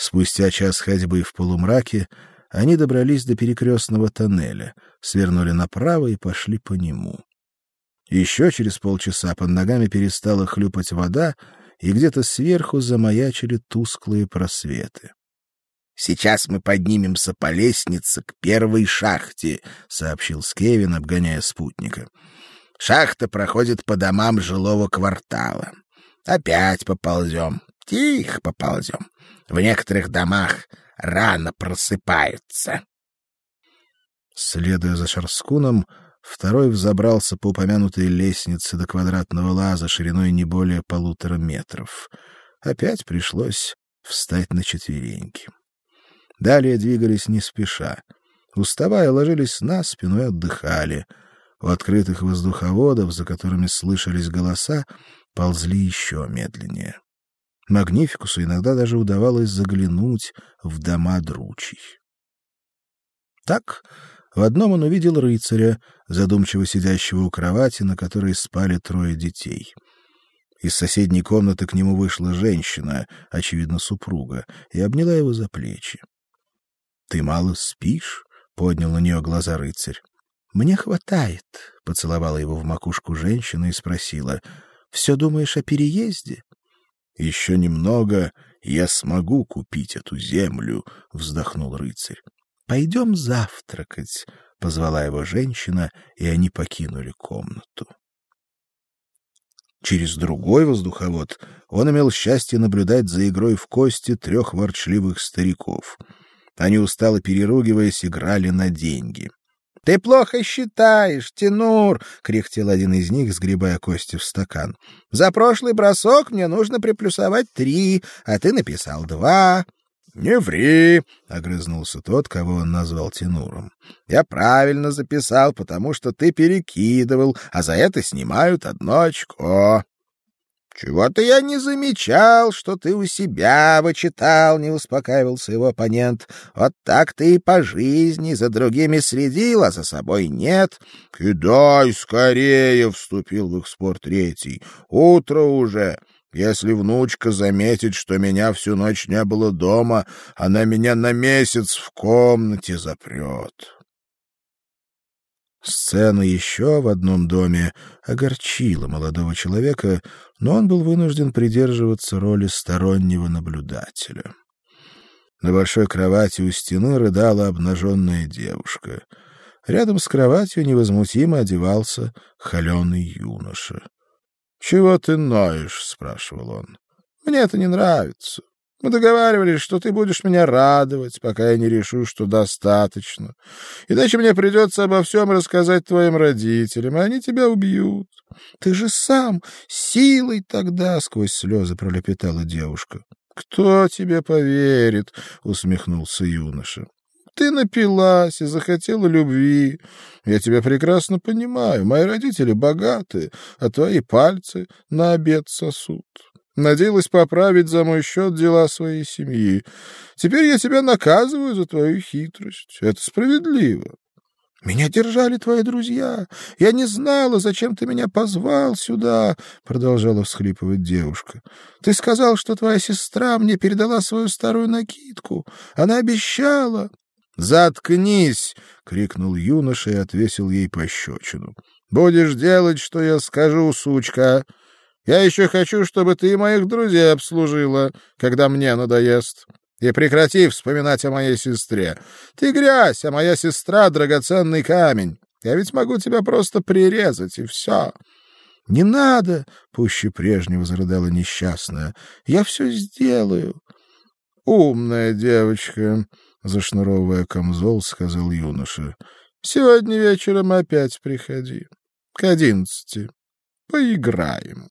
Спустя час ходьбы в полумраке они добрались до перекрестного тоннеля, свернули направо и пошли по нему. Еще через полчаса под ногами перестала хлюпать вода, и где-то сверху замаячили тусклые просветы. Сейчас мы поднимемся по лестнице к первой шахте, сообщил Скевин, обгоняя спутника. Шахта проходит по домам жилого квартала. Опять поползем, тихо поползем. В некоторых домах рано просыпаются. Следуя за Шарскуном, второй взобрался по упомянутой лестнице до квадратного лаза шириной не более полутора метров. Опять пришлось встать на четвереньки. Далее двигались не спеша. Уставая, ложились на спину и отдыхали. У открытых воздуховодов, за которыми слышались голоса, ползли еще медленнее. Магнификусу иногда даже удавалось заглянуть в дома дручей. Так в одном он увидел рыцаря, задумчиво сидящего у кровати, на которой спали трое детей. Из соседней комнаты к нему вышла женщина, очевидно, супруга, и обняла его за плечи. Ты мало спишь? поднял на нее глаза рыцарь. Мне хватает, поцеловала его в макушку женщина и спросила: «Все думаешь о переезде? Еще немного, я смогу купить эту землю, вздохнул рыцарь. Пойдем завтракать, позвала его женщина, и они покинули комнату. Через другой воздуховод он имел счастье наблюдать за игрой в кости трех ворчливых стариков. Они устало переругиваясь играли на деньги. Ты плохо считаешь, Тенур, кряхтел один из них, сгребая кости в стакан. За прошлый бросок мне нужно приплюсовать три, а ты написал два. Не ври, огрызнулся тот, кого он назвал Тенуром. Я правильно записал, потому что ты перекидывал, а за это снимают одно очко. Чего-то я не замечал, что ты у себя вычитал, не успокаивался его оппонент. Вот так ты и по жизни за другими следил, а за собой нет. Кидай скорее, вступил в их спор третий. Утро уже. Если внучка заметит, что меня всю ночь не было дома, она меня на месяц в комнате запрет. Сцена еще в одном доме огорчила молодого человека, но он был вынужден придерживаться роли стороннего наблюдателя. На большой кровати у стены рыдала обнаженная девушка. Рядом с кроватью невозмутимо одевался холеный юноша. "Чего ты ноешь?" спрашивал он. "Мне это не нравится. Мы договаривались, что ты будешь меня радовать, пока я не решу, что достаточно. Иначе мне придется обо всем рассказать твоим родителям, и они тебя убьют. Ты же сам силой тогда, — сквозь слезы пролепетала девушка. — Кто тебе поверит? — усмехнулся юноша. Ты напилась и захотела любви. Я тебя прекрасно понимаю. Мои родители богаты, а твои пальцы на обед сосут. Надеялась поправить за мой счет дела своей семьи. Теперь я тебя наказываю за твою хитрость. Это справедливо. Меня держали твои друзья. Я не знала, зачем ты меня позвал сюда, продолжала всхлипывать девушка. Ты сказал, что твоя сестра мне передала свою старую накидку. Она обещала. Заткнись, крикнул юноша и отвесил ей пощечину. Будешь делать, что я скажу, сучка. Я еще хочу, чтобы ты моих друзей обслужила, когда мне надоест. И прекрати вспоминать о моей сестре. Ты грязь, а моя сестра — драгоценный камень. Я ведь могу тебя просто прирезать, и все. — Не надо, — пуще прежнего зарыдала несчастная. — Я все сделаю. — Умная девочка, — зашнуровывая камзол, сказал юноша. — Сегодня вечером опять приходи. К одиннадцати. Поиграем.